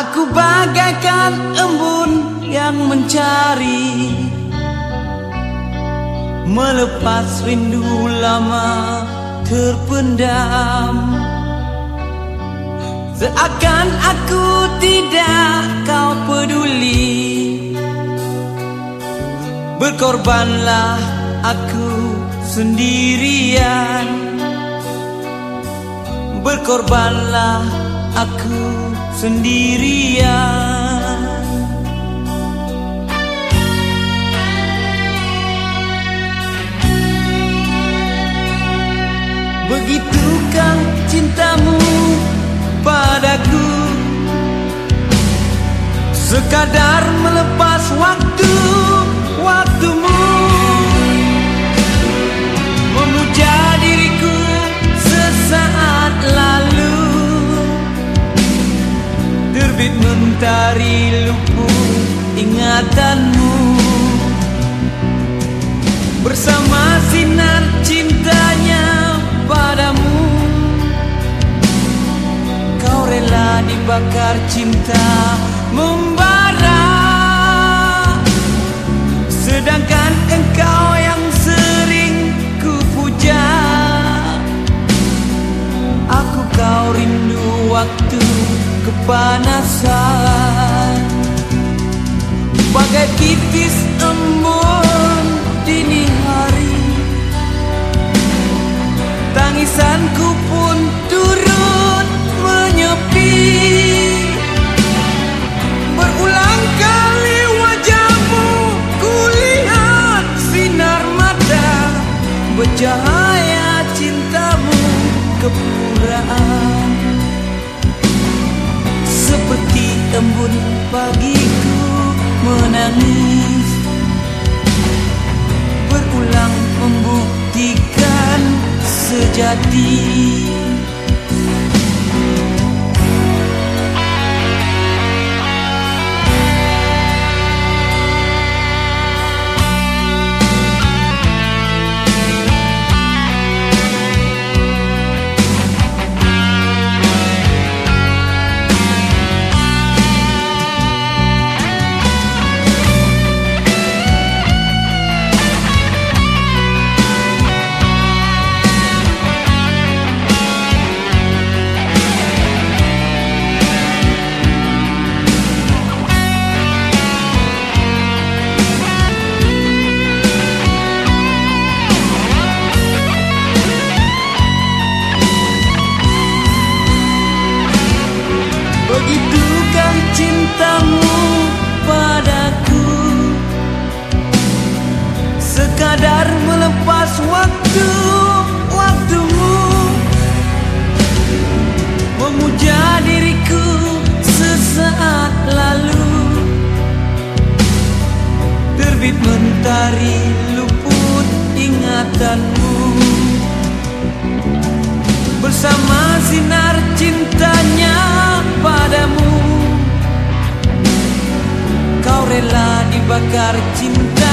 Aku bagaikan embun yang mencari. Melepas rindu lama terpendam. Seakan aku tidak kau peduli. Berkorbanlah aku sendirian. Berkorbanlah aku sendirian. Begitukah cintamu padaku Sekadar melepas waktu ingatanmu. Bersama sinar cintanya padamu. Kau rela dibakar cinta membara. Sedangkan engkau Bagai titis embun dini hari. Tangisanku pun turut menyepi. Berulang kali wajahmu kulihat sinar mata Bercahaya cintamu kepuraan. Seperti embun pagiku menangis. Berulang membuktikan sejati Memuja diriku sesaat lalu. Terbit mentari luput ingatanmu. Bersama sinar cintanya padamu. Kau rela dibakar cinta